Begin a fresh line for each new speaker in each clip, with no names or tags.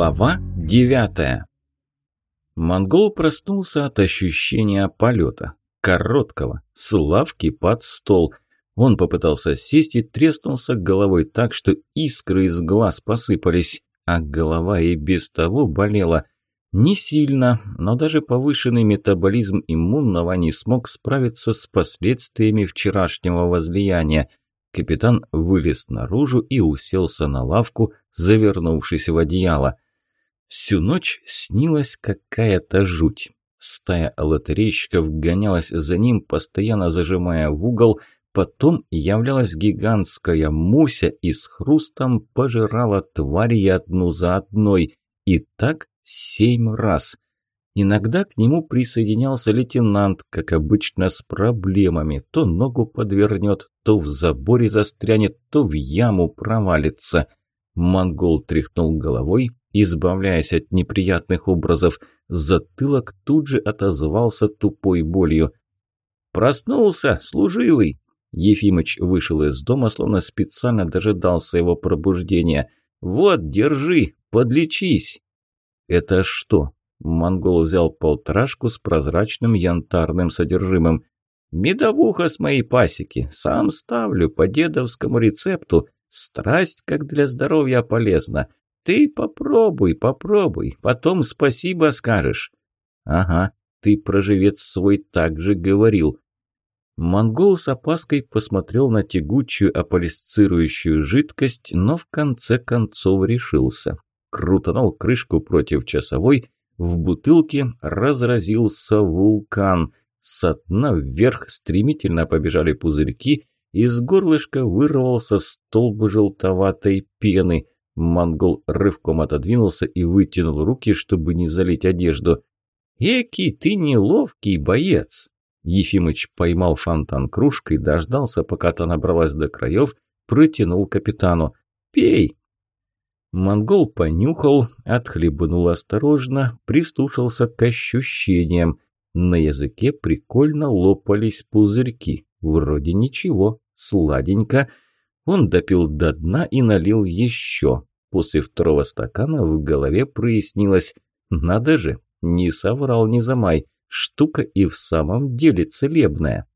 Глава девятая Монгол проснулся от ощущения полета. Короткого, с лавки под стол. Он попытался сесть и треснулся головой так, что искры из глаз посыпались, а голова и без того болела. Не сильно, но даже повышенный метаболизм иммунного не смог справиться с последствиями вчерашнего возлияния. Капитан вылез наружу и уселся на лавку, завернувшись в одеяло. Всю ночь снилась какая-то жуть. Стая лотерейщиков гонялась за ним, постоянно зажимая в угол, потом являлась гигантская Муся и с хрустом пожирала твари одну за одной. И так семь раз – Иногда к нему присоединялся лейтенант, как обычно, с проблемами. То ногу подвернет, то в заборе застрянет, то в яму провалится. Монгол тряхнул головой, избавляясь от неприятных образов. Затылок тут же отозвался тупой болью. «Проснулся, служивый!» Ефимыч вышел из дома, словно специально дожидался его пробуждения. «Вот, держи, подлечись!» «Это что, Монгол взял полторашку с прозрачным янтарным содержимым. «Медовуха с моей пасеки. Сам ставлю по дедовскому рецепту. Страсть, как для здоровья, полезна. Ты попробуй, попробуй, потом спасибо скажешь». «Ага, ты, проживец свой, так же говорил». Монгол с опаской посмотрел на тягучую аполисцирующую жидкость, но в конце концов решился. Крутанул крышку против часовой в бутылке разразился вулкан. Со дна вверх стремительно побежали пузырьки, из горлышка вырвался столб желтоватой пены. Монгол рывком отодвинулся и вытянул руки, чтобы не залить одежду. «Эки, ты неловкий боец!» Ефимыч поймал фонтан кружкой, дождался, пока та набралась до краев, протянул капитану. «Пей, Монгол понюхал, отхлебнул осторожно, прислушался к ощущениям. На языке прикольно лопались пузырьки. Вроде ничего, сладенько. Он допил до дна и налил еще. После второго стакана в голове прояснилось. Надо же, не соврал не замай. Штука и в самом деле целебная.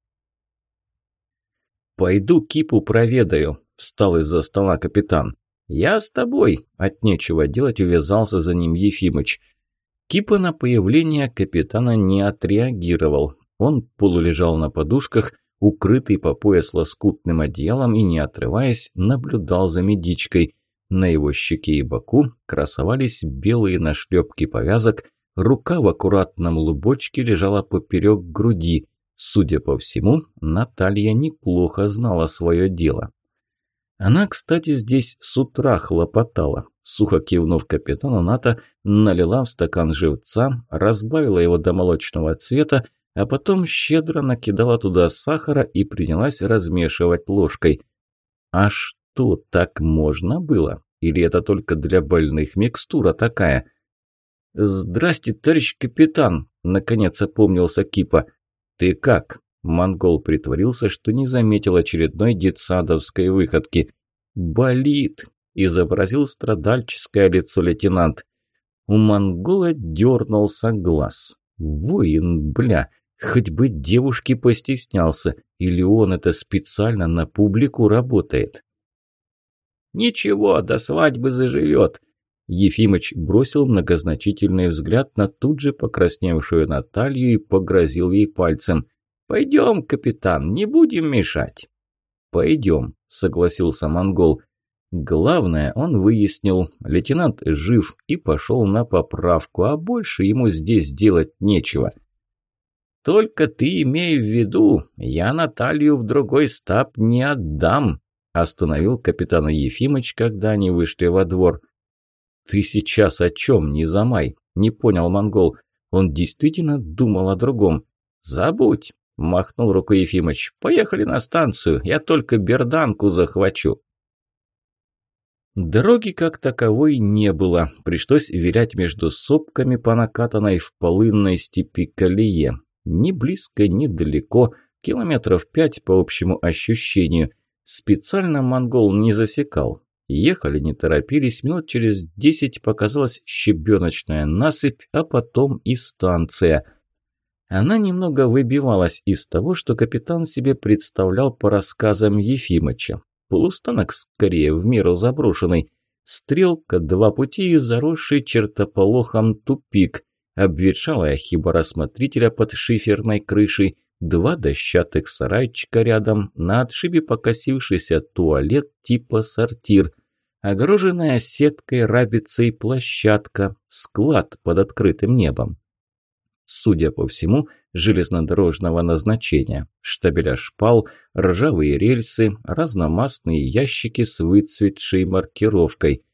«Пойду кипу проведаю», – встал из-за стола капитан. «Я с тобой!» – от нечего делать увязался за ним Ефимыч. Кипа на появление капитана не отреагировал. Он полулежал на подушках, укрытый по пояс лоскутным одеялом и, не отрываясь, наблюдал за медичкой. На его щеке и боку красовались белые нашлепки повязок, рука в аккуратном лубочке лежала поперек груди. Судя по всему, Наталья неплохо знала свое дело. Она, кстати, здесь с утра хлопотала. Сухо кивнув капитану НАТО, налила в стакан живца, разбавила его до молочного цвета, а потом щедро накидала туда сахара и принялась размешивать ложкой. А что, так можно было? Или это только для больных микстура такая? «Здрасте, товарищ капитан!» – наконец опомнился Кипа. «Ты как?» Монгол притворился, что не заметил очередной детсадовской выходки. «Болит!» – изобразил страдальческое лицо лейтенант. У монгола дернулся глаз. «Воин, бля! Хоть бы девушки постеснялся, или он это специально на публику работает?» «Ничего, до свадьбы заживет!» Ефимыч бросил многозначительный взгляд на тут же покрасневшую Наталью и погрозил ей пальцем. «Пойдем, капитан, не будем мешать». «Пойдем», – согласился монгол. Главное, он выяснил, лейтенант жив и пошел на поправку, а больше ему здесь делать нечего. «Только ты имей в виду, я Наталью в другой стаб не отдам», – остановил капитана Ефимыч, когда они вышли во двор. «Ты сейчас о чем, не замай?» – не понял монгол. Он действительно думал о другом. «Забудь, – махнул рукой Ефимыч. «Поехали на станцию, я только берданку захвачу». Дороги как таковой не было, пришлось вилять между сопками по накатанной в полынной степи колее. Ни близко, ни далеко, километров пять по общему ощущению. Специально монгол не засекал. Ехали, не торопились, минут через десять показалась щебеночная насыпь, а потом и станция. Она немного выбивалась из того, что капитан себе представлял по рассказам Ефимыча. Полустанок скорее в меру заброшенный. Стрелка, два пути и заросший чертополохом тупик. Обветшалая хибара смотрителя под шиферной крышей, два дощатых сарайчика рядом, на отшибе покосившийся туалет типа сортир, огороженная сеткой рабицей площадка, склад под открытым небом. Судя по всему, железнодорожного назначения. Штабеля шпал, ржавые рельсы, разномастные ящики с выцветшей маркировкой –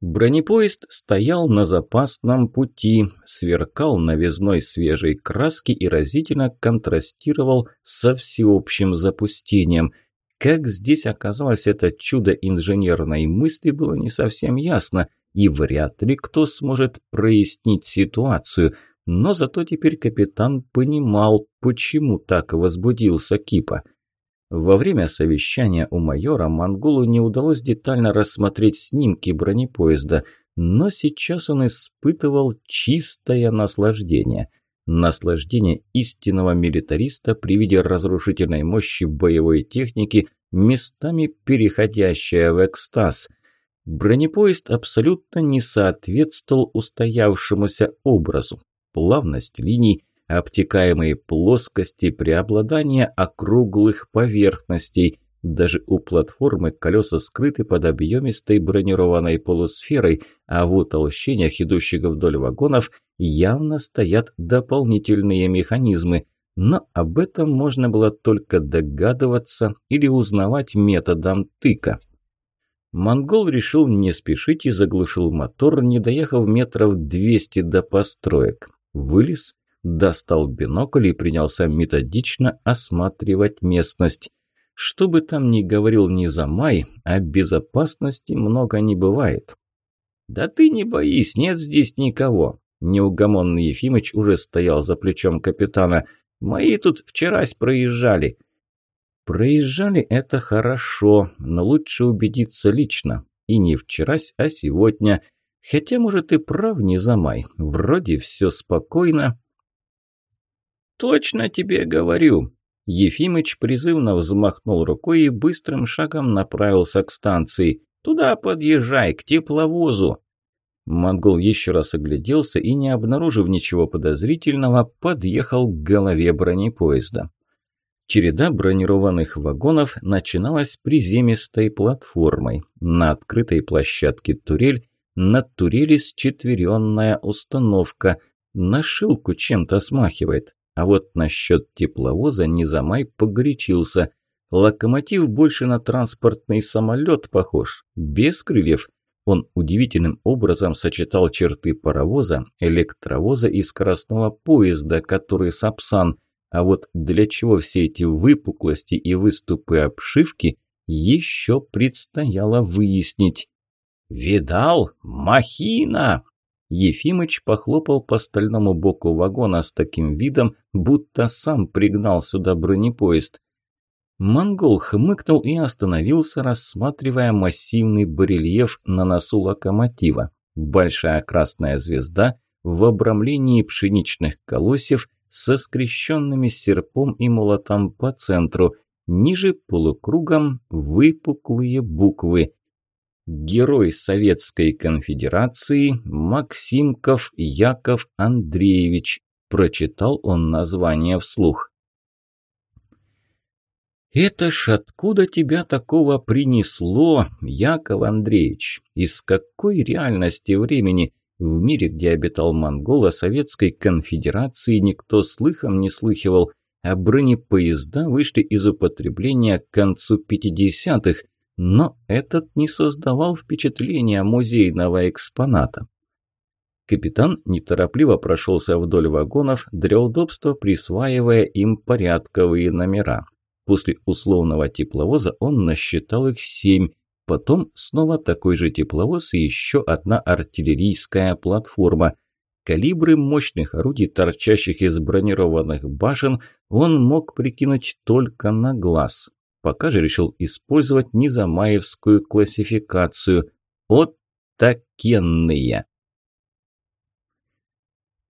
Бронепоезд стоял на запасном пути, сверкал новизной свежей краски и разительно контрастировал со всеобщим запустением. Как здесь оказалось это чудо инженерной мысли, было не совсем ясно, и вряд ли кто сможет прояснить ситуацию, но зато теперь капитан понимал, почему так возбудился Кипа – во время совещания у майора Монголу не удалось детально рассмотреть снимки бронепоезда, но сейчас он испытывал чистое наслаждение. Наслаждение истинного милитариста при виде разрушительной мощи боевой техники, местами переходящая в экстаз. Бронепоезд абсолютно не соответствовал устоявшемуся образу. Плавность линий – обтекаемые плоскости, преобладание округлых поверхностей. Даже у платформы колеса скрыты под объемистой бронированной полусферой, а в утолщениях, идущих вдоль вагонов, явно стоят дополнительные механизмы. Но об этом можно было только догадываться или узнавать методом тыка. Монгол решил не спешить и заглушил мотор, не доехав метров 200 до построек. Вылез достал бинокль и принялся методично осматривать местность. Что бы там ни говорил Низамай, о безопасности много не бывает. «Да ты не боись, нет здесь никого!» Неугомонный Ефимыч уже стоял за плечом капитана. «Мои тут вчерась проезжали». «Проезжали – это хорошо, но лучше убедиться лично. И не вчерась, а сегодня. Хотя, может, и прав Низамай. Вроде все спокойно, «Точно тебе говорю!» Ефимыч призывно взмахнул рукой и быстрым шагом направился к станции. «Туда подъезжай, к тепловозу!» Монгол еще раз огляделся и, не обнаружив ничего подозрительного, подъехал к голове бронепоезда. Череда бронированных вагонов начиналась приземистой платформой. На открытой площадке турель, на турели счетверенная установка. На шилку чем-то смахивает. А вот насчет тепловоза Низамай погорячился. Локомотив больше на транспортный самолет похож, без крыльев. Он удивительным образом сочетал черты паровоза, электровоза и скоростного поезда, который Сапсан. А вот для чего все эти выпуклости и выступы обшивки, еще предстояло выяснить. «Видал? Махина!» Ефимыч похлопал по стальному боку вагона с таким видом, будто сам пригнал сюда бронепоезд. Монгол хмыкнул и остановился, рассматривая массивный барельеф на носу локомотива. Большая красная звезда в обрамлении пшеничных колосьев со скрещенными серпом и молотом по центру. Ниже полукругом выпуклые буквы Герой Советской Конфедерации Максимков Яков Андреевич. Прочитал он название вслух. «Это ж откуда тебя такого принесло, Яков Андреевич? Из какой реальности времени? В мире, где обитал монгол, о Советской Конфедерации никто слыхом не слыхивал, а бронепоезда вышли из употребления к концу 50-х, но этот не создавал впечатления музейного экспоната. Капитан неторопливо прошелся вдоль вагонов, для удобства присваивая им порядковые номера. После условного тепловоза он насчитал их семь, потом снова такой же тепловоз и еще одна артиллерийская платформа. Калибры мощных орудий, торчащих из бронированных башен, он мог прикинуть только на глаз. Пока же решил использовать низамаевскую классификацию. Оттакенные.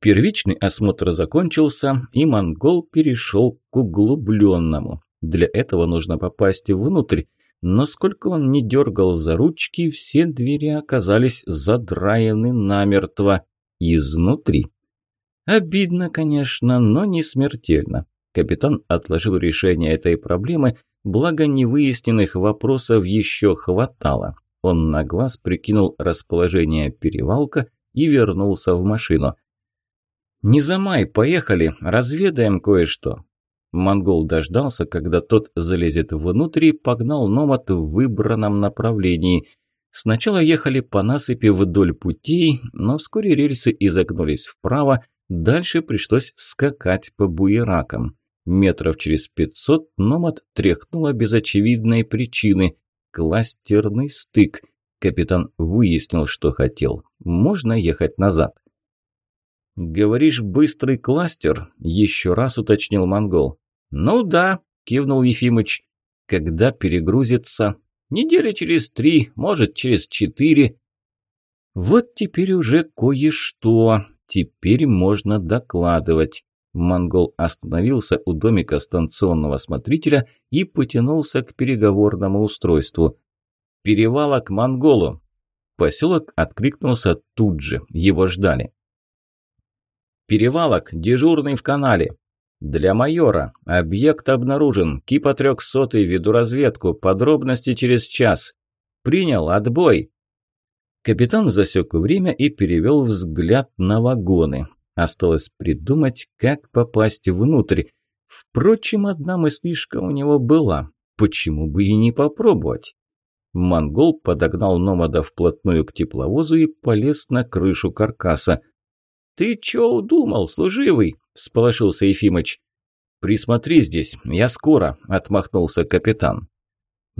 Первичный осмотр закончился, и монгол перешел к углубленному. Для этого нужно попасть внутрь, но сколько он не дергал за ручки, все двери оказались задраены намертво. Изнутри. Обидно, конечно, но не смертельно. Капитан отложил решение этой проблемы, благо невыясненных вопросов еще хватало. Он на глаз прикинул расположение перевалка и вернулся в машину. «Не замай, поехали, разведаем кое-что». Монгол дождался, когда тот залезет внутрь и погнал Номад в выбранном направлении. Сначала ехали по насыпи вдоль путей, но вскоре рельсы изогнулись вправо, дальше пришлось скакать по буеракам. Метров через пятьсот Номад тряхнула без очевидной причины. Кластерный стык. Капитан выяснил, что хотел. Можно ехать назад. «Говоришь, быстрый кластер?» – еще раз уточнил монгол. «Ну да», – кивнул Ефимыч. «Когда перегрузится?» «Недели через три, может, через четыре». «Вот теперь уже кое-что. Теперь можно докладывать». Монгол остановился у домика станционного смотрителя и потянулся к переговорному устройству. «Перевала к Монголу!» Поселок откликнулся тут же, его ждали. Перевалок, дежурный в канале. Для майора. Объект обнаружен. Кипа трехсотый, веду разведку. Подробности через час. Принял, отбой. Капитан засек время и перевел взгляд на вагоны. Осталось придумать, как попасть внутрь. Впрочем, одна мыслишка у него была. Почему бы и не попробовать? Монгол подогнал Номада вплотную к тепловозу и полез на крышу каркаса. «Ты чё удумал, служивый?» – всполошился Ефимыч. «Присмотри здесь, я скоро», – отмахнулся капитан.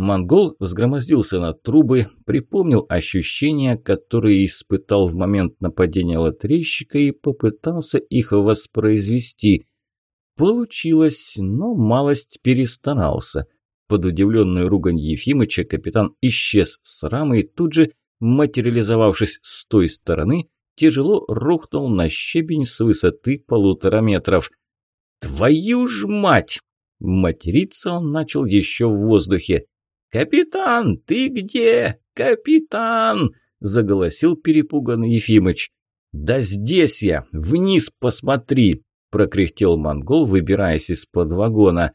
Монгол взгромоздился на трубы, припомнил ощущения, которые испытал в момент нападения лотерейщика и попытался их воспроизвести. Получилось, но малость перестарался. Под удивленную ругань Ефимыча капитан исчез с рамы и тут же, материализовавшись с той стороны, тяжело рухнул на щебень с высоты полутора метров. «Твою ж мать!» Материться он начал еще в воздухе. «Капитан, ты где? Капитан!» – заголосил перепуганный Ефимыч. «Да здесь я! Вниз посмотри!» – прокряхтел монгол, выбираясь из-под вагона.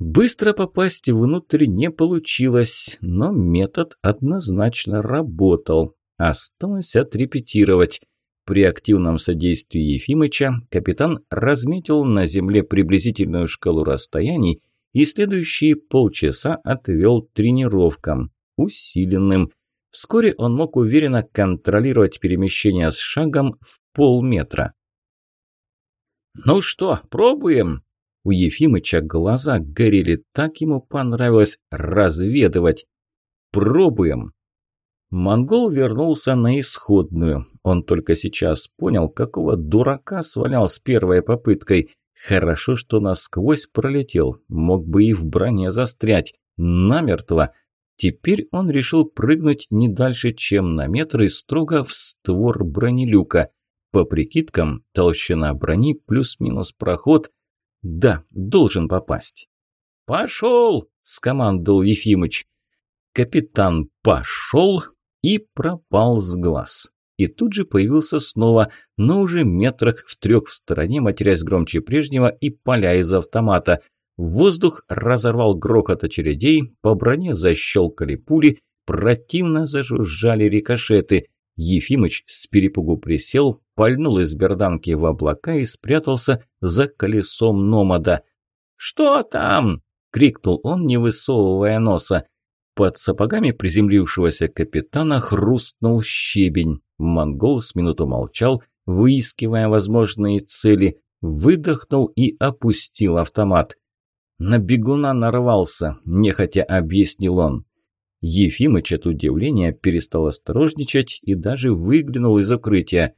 Быстро попасть внутрь не получилось, но метод однозначно работал. Осталось отрепетировать. При активном содействии Ефимыча капитан разметил на земле приблизительную шкалу расстояний и следующие полчаса отвел тренировкам, усиленным. Вскоре он мог уверенно контролировать перемещение с шагом в полметра. «Ну что, пробуем?» У Ефимыча глаза горели, так ему понравилось разведывать. «Пробуем!» Монгол вернулся на исходную. Он только сейчас понял, какого дурака свалял с первой попыткой. Хорошо, что насквозь пролетел, мог бы и в броне застрять. Намертво. Теперь он решил прыгнуть не дальше, чем на метр и строго в створ бронелюка. По прикидкам, толщина брони плюс-минус проход. Да, должен попасть. «Пошел!» – скомандовал Ефимыч. Капитан пошел, и пропал с глаз. И тут же появился снова, но уже метрах в трех в стороне, матерясь громче прежнего и поля из автомата. Воздух разорвал грохот очередей, по броне защелкали пули, противно зажужжали рикошеты. Ефимыч с перепугу присел, пальнул из берданки в облака и спрятался за колесом номада. «Что там?» – крикнул он, не высовывая носа. Под сапогами приземлившегося капитана хрустнул щебень. Монгол с минуту молчал, выискивая возможные цели, выдохнул и опустил автомат. «На бегуна нарвался», – нехотя объяснил он. Ефимыч от удивления перестал осторожничать и даже выглянул из укрытия.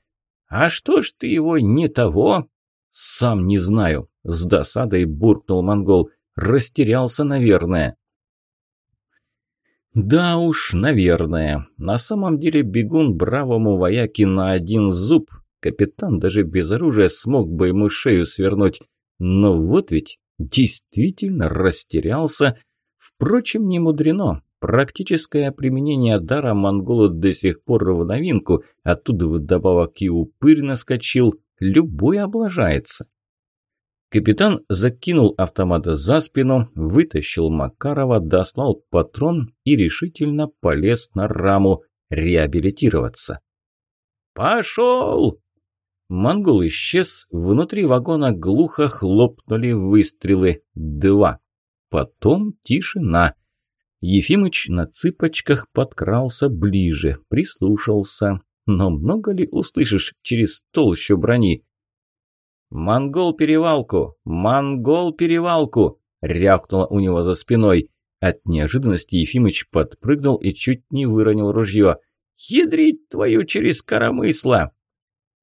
«А что ж ты его не того?» «Сам не знаю», – с досадой буркнул монгол. «Растерялся, наверное». Да уж, наверное. На самом деле бегун бравому вояке на один зуб. Капитан даже без оружия смог бы ему шею свернуть. Но вот ведь действительно растерялся. Впрочем, не мудрено. Практическое применение дара монголу до сих пор в новинку, оттуда вдобавок и упырь наскочил, любой облажается. Капитан закинул автомат за спину, вытащил Макарова, дослал патрон и решительно полез на раму реабилитироваться. «Пошел!» Монгол исчез, внутри вагона глухо хлопнули выстрелы. Два. Потом тишина. Ефимыч на цыпочках подкрался ближе, прислушался. Но много ли услышишь через толщу брони? «Монгол-перевалку! Монгол-перевалку!» – рявкнуло у него за спиной. От неожиданности Ефимыч подпрыгнул и чуть не выронил ружье. «Ядрить твою через коромысла!»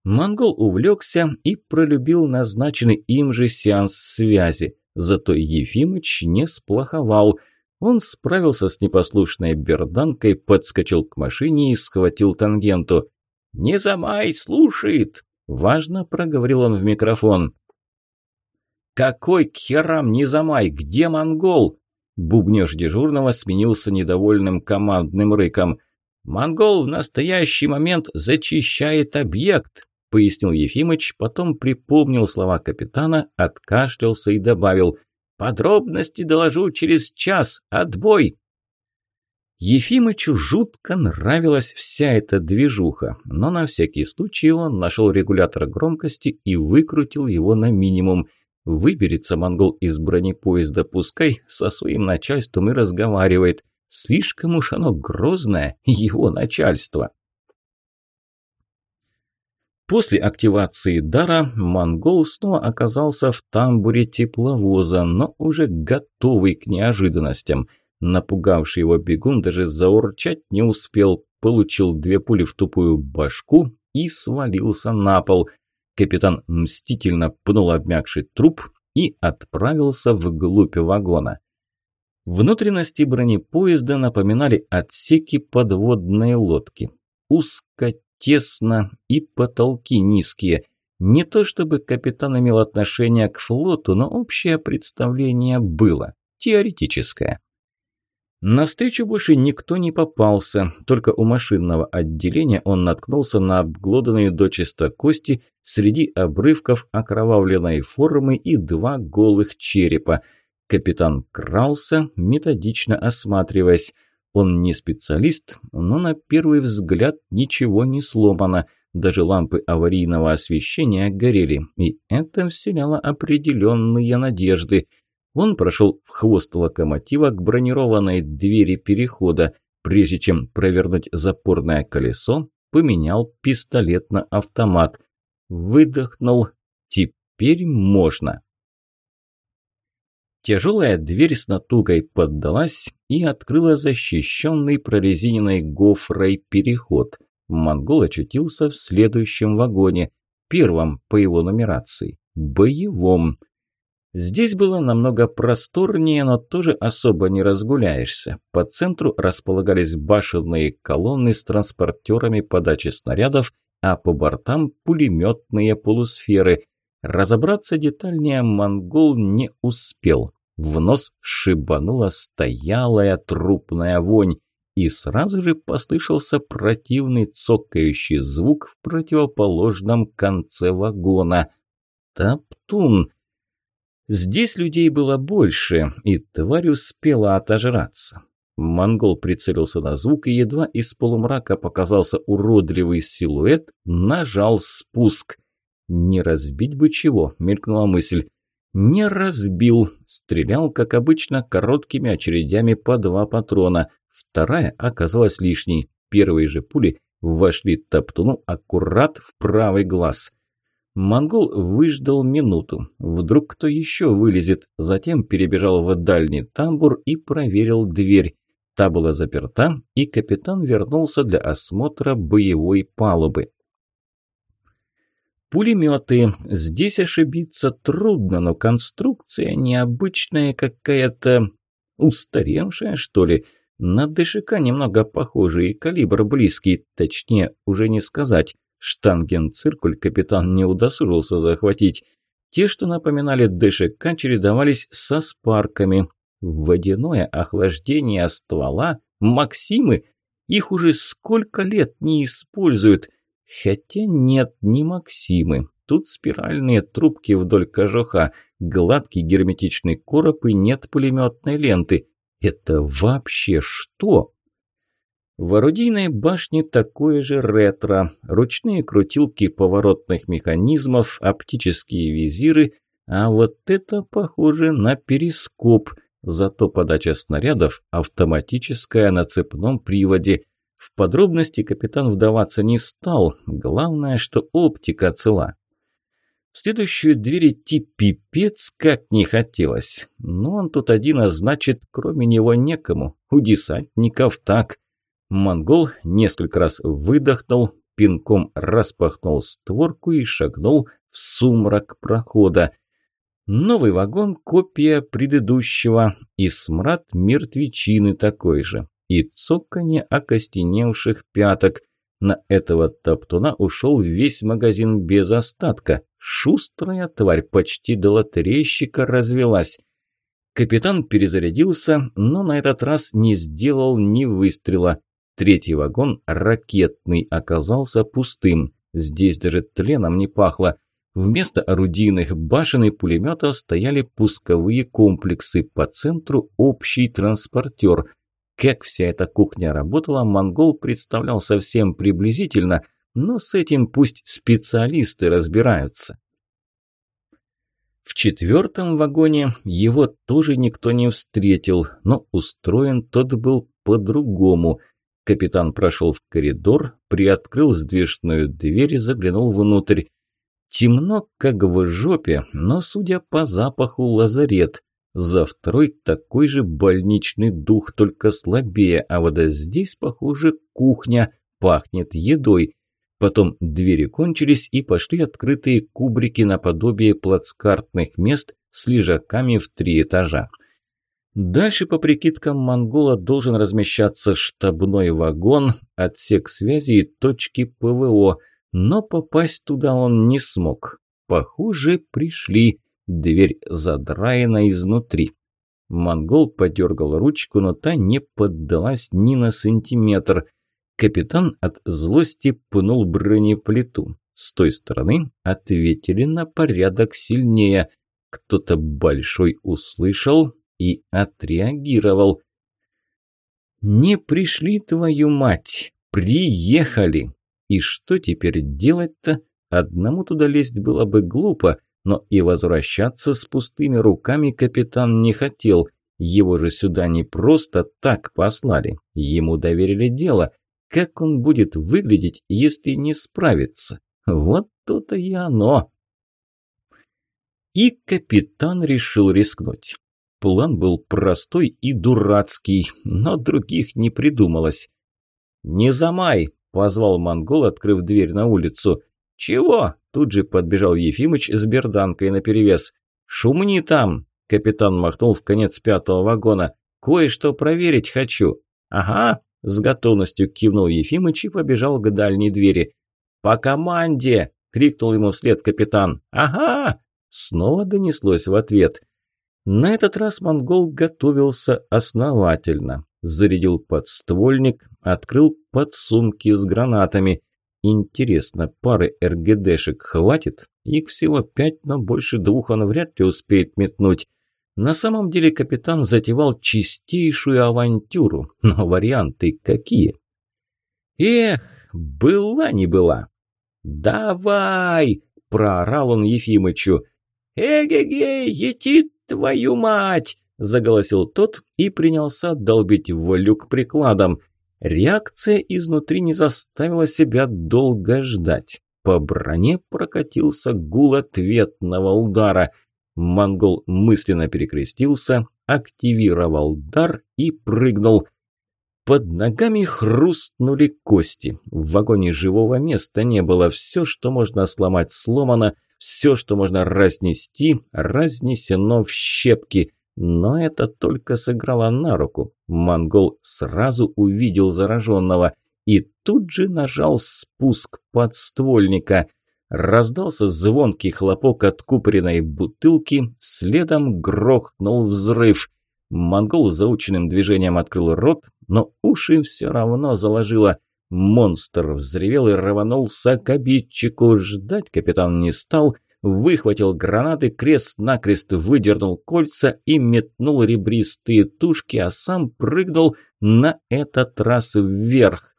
Монгол увлекся и пролюбил назначенный им же сеанс связи. Зато Ефимыч не сплоховал. Он справился с непослушной берданкой, подскочил к машине и схватил тангенту. «Не замай, слушает!» Важно проговорил он в микрофон. «Какой к херам не замай? Где монгол?» Бубнёж дежурного сменился недовольным командным рыком. «Монгол в настоящий момент зачищает объект», – пояснил Ефимыч, потом припомнил слова капитана, откашлялся и добавил «Подробности доложу через час. Отбой!» Ефимычу жутко нравилась вся эта движуха, но на всякий случай он нашел регулятор громкости и выкрутил его на минимум. Выберется монгол из бронепоезда, пускай со своим начальством и разговаривает. Слишком уж оно грозное, его начальство. После активации дара монгол снова оказался в тамбуре тепловоза, но уже готовый к неожиданностям – Напугавший его бегун даже заурчать не успел, получил две пули в тупую башку и свалился на пол. Капитан мстительно пнул обмякший труп и отправился вглубь вагона. Внутренности бронепоезда напоминали отсеки подводной лодки. Узко, тесно и потолки низкие. Не то чтобы капитан имел отношение к флоту, но общее представление было, теоретическое. На встречу больше никто не попался, только у машинного отделения он наткнулся на обглоданные дочисто кости среди обрывков окровавленной формы и два голых черепа. Капитан крался, методично осматриваясь. Он не специалист, но на первый взгляд ничего не сломано. Даже лампы аварийного освещения горели, и это вселяло определенные надежды – он прошел в хвост локомотива к бронированной двери перехода, прежде чем провернуть запорное колесо, поменял пистолет на автомат. Выдохнул. Теперь можно. Тяжелая дверь с натугой поддалась и открыла защищенный прорезиненной гофрой переход. Монгол очутился в следующем вагоне, первом по его нумерации, боевом. Здесь было намного просторнее, но тоже особо не разгуляешься. По центру располагались башенные колонны с транспортерами подачи снарядов, а по бортам пулеметные полусферы. Разобраться детальнее монгол не успел. В нос шибанула стоялая трупная вонь, и сразу же послышался противный цокающий звук в противоположном конце вагона. «Топтун!» Здесь людей было больше, и тварь успела отожраться. Монгол прицелился на звук, и едва из полумрака показался уродливый силуэт, нажал спуск. «Не разбить бы чего», — мелькнула мысль. «Не разбил», — стрелял, как обычно, короткими очередями по два патрона. Вторая оказалась лишней. Первые же пули вошли Топтуну аккурат в правый глаз. Монгол выждал минуту. Вдруг кто еще вылезет, затем перебежал в дальний тамбур и проверил дверь. Та была заперта, и капитан вернулся для осмотра боевой палубы. Пулеметы. Здесь ошибиться трудно, но конструкция необычная какая-то... Устаревшая, что ли? На ДШК немного похожий и калибр близкий, точнее, уже не сказать. Штангенциркуль капитан не удосужился захватить. Те, что напоминали ДШК, чередовались со спарками. Водяное охлаждение ствола? Максимы? Их уже сколько лет не используют? Хотя нет, не Максимы. Тут спиральные трубки вдоль кожуха, гладкий герметичный короб и нет пулеметной ленты. Это вообще что? В орудийной башне такое же ретро. Ручные крутилки поворотных механизмов, оптические визиры, а вот это похоже на перископ. Зато подача снарядов автоматическая на цепном приводе. В подробности капитан вдаваться не стал. Главное, что оптика цела. В следующую дверь идти пипец как не хотелось. Но он тут один, а значит, кроме него некому. У десантников так. Монгол несколько раз выдохнул, пинком распахнул створку и шагнул в сумрак прохода. Новый вагон – копия предыдущего, и смрад мертвечины такой же, и цоканье окостеневших пяток. На этого топтуна ушел весь магазин без остатка. Шустрая тварь почти до лотерейщика развелась. Капитан перезарядился, но на этот раз не сделал ни выстрела. Третий вагон, ракетный, оказался пустым. Здесь даже тленом не пахло. Вместо орудийных башен и пулеметов стояли пусковые комплексы, по ценру общий транспортер. Как вся эта кухня работала, монгол представлял совсем приблизительно, но с этим пусть специалисты разбираются. В четвертом вагоне его тоже никто не встретил, но устроен тот был по-другому. Капитан прошел в коридор, приоткрыл сдвижную дверь и заглянул внутрь. Темно, как в жопе, но, судя по запаху, лазарет. За второй такой же больничный дух, только слабее, а вот здесь, похоже, кухня, пахнет едой. Потом двери кончились и пошли открытые кубрики наподобие плацкартных мест с лежаками в три этажа. Дальше, по прикидкам монгола, должен размещаться штабной вагон, отсек связи и точки ПВО, но попасть туда он не смог. Похоже, пришли. Дверь задраена изнутри. Монгол подергал ручку, но та не поддалась ни на сантиметр. Капитан от злости пнул бронеплиту. С той стороны ответили на порядок сильнее. Кто-то большой услышал, и отреагировал. «Не пришли, твою мать! Приехали! И что теперь делать-то? Одному туда лезть было бы глупо, но и возвращаться с пустыми руками капитан не хотел. Его же сюда не просто так послали. Ему доверили дело. Как он будет выглядеть, если не справится? Вот то-то и оно. И капитан решил рискнуть. План был простой и дурацкий, но других не придумалось. «Не замай!» – позвал монгол, открыв дверь на улицу. «Чего?» – тут же подбежал Ефимыч с берданкой наперевес. «Шумни там!» – капитан махнул в конец пятого вагона. «Кое-что проверить хочу». «Ага!» – с готовностью кивнул Ефимыч и побежал к дальней двери. «По команде!» – крикнул ему вслед капитан. «Ага!» – снова донеслось в ответ. На этот раз монгол готовился основательно. Зарядил подствольник, открыл подсумки с гранатами. Интересно, пары РГДшек хватит? Их всего пять, но больше двух он вряд ли успеет метнуть. На самом деле капитан затевал чистейшую авантюру, но варианты какие? Эх, была не была. «Давай!» – проорал он Ефимычу. «Эге-ге, етит «Твою мать!» – заголосил тот и принялся долбить в люк прикладом. Реакция изнутри не заставила себя долго ждать. По броне прокатился гул ответного удара. Монгол мысленно перекрестился, активировал дар и прыгнул. Под ногами хрустнули кости. В вагоне живого места не было. Все, что можно сломать, сломано – все, что можно разнести, разнесено в щепки. Но это только сыграло на руку. Монгол сразу увидел зараженного и тут же нажал спуск подствольника. Раздался звонкий хлопок от купоренной бутылки, следом грохнул взрыв. Монгол заученным движением открыл рот, но уши все равно заложило. Монстр взревел и рванулся к обидчику. Ждать капитан не стал, выхватил гранаты, крест-накрест выдернул кольца и метнул ребристые тушки, а сам прыгнул на этот раз вверх.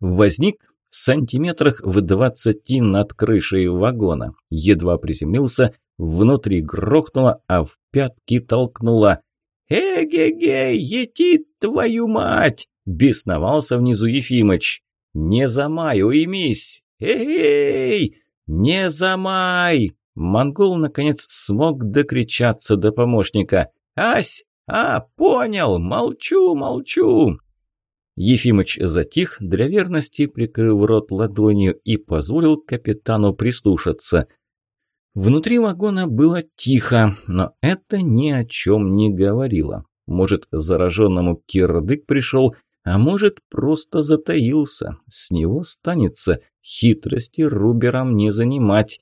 Возник в сантиметрах в двадцати над крышей вагона. Едва приземлился, внутри грохнуло, а в пятки толкнуло. «Эге-ге, ети твою мать!» – бесновался внизу Ефимыч. «Не замай, уймись! Эй! Не замай!» Монгол, наконец, смог докричаться до помощника. «Ась! А, понял! Молчу, молчу!» Ефимыч затих, для верности прикрыв рот ладонью и позволил капитану прислушаться. Внутри вагона было тихо, но это ни о чем не говорило. Может, зараженному кирдык пришел, а может, просто затаился. С него станется, хитрости руберам не занимать.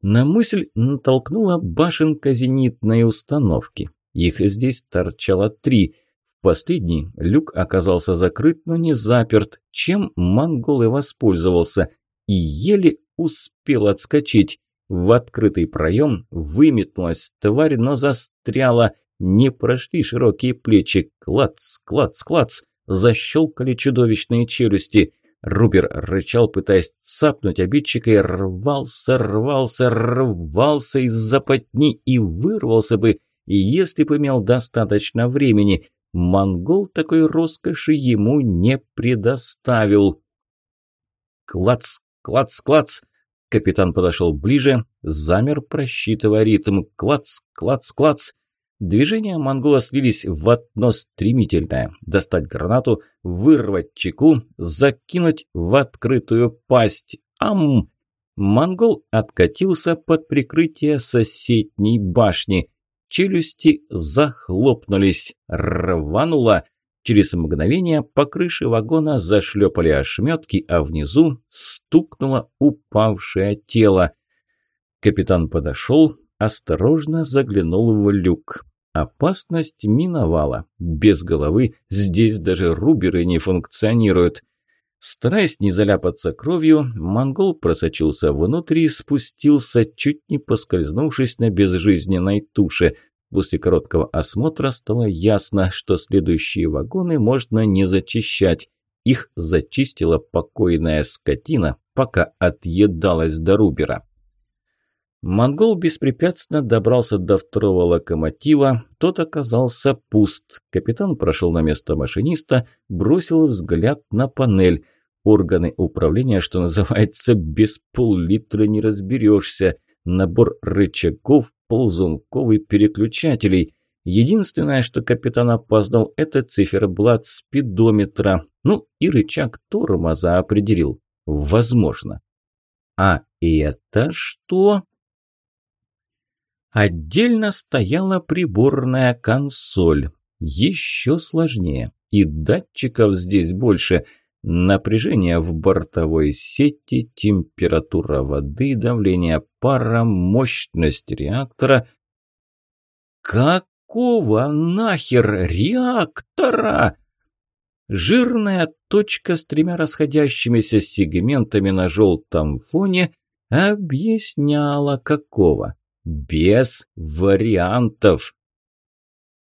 На мысль натолкнула башенка зенитной установки. Их здесь торчало три – Последний люк оказался закрыт, но не заперт, чем монгол и воспользовался, и еле успел отскочить. В открытый проем выметнулась тварь, но застряла. Не прошли широкие плечи. Клац, клац, клац. Защелкали чудовищные челюсти. Рубер рычал, пытаясь цапнуть обидчика, и рвался, рвался, рвался из западни и вырвался бы, если бы имел достаточно времени. Монгол такой роскоши ему не предоставил. Клац, клац, клац. Капитан подошел ближе, замер, просчитывая ритм. Клац, клац, клац. Движения монгола слились в одно стремительное. Достать гранату, вырвать чеку, закинуть в открытую пасть. Ам! Монгол откатился под прикрытие соседней башни. Челюсти захлопнулись, рвануло. Через мгновение по крыше вагона зашлепали ошметки, а внизу стукнуло упавшее тело. Капитан подошел, осторожно заглянул в люк. Опасность миновала. Без головы здесь даже руберы не функционируют. Стараясь не заляпаться кровью, монгол просочился внутрь и спустился, чуть не поскользнувшись на безжизненной туше. После короткого осмотра стало ясно, что следующие вагоны можно не зачищать. Их зачистила покойная скотина, пока отъедалась до Рубера. Монгол беспрепятственно добрался до второго локомотива, тот оказался пуст. Капитан прошел на место машиниста, бросил взгляд на панель. Органы управления, что называется, без пол-литра не разберешься. Набор рычагов, ползунков и переключателей. Единственное, что капитан опоздал, это циферблат спидометра. Ну и рычаг тормоза определил. Возможно. А это что? Отдельно стояла приборная консоль. Еще сложнее. И датчиков здесь больше. Напряжение в бортовой сети, температура воды, давление пара, мощность реактора. Какого нахер реактора? Жирная точка с тремя расходящимися сегментами на желтом фоне объясняла какого. Без вариантов.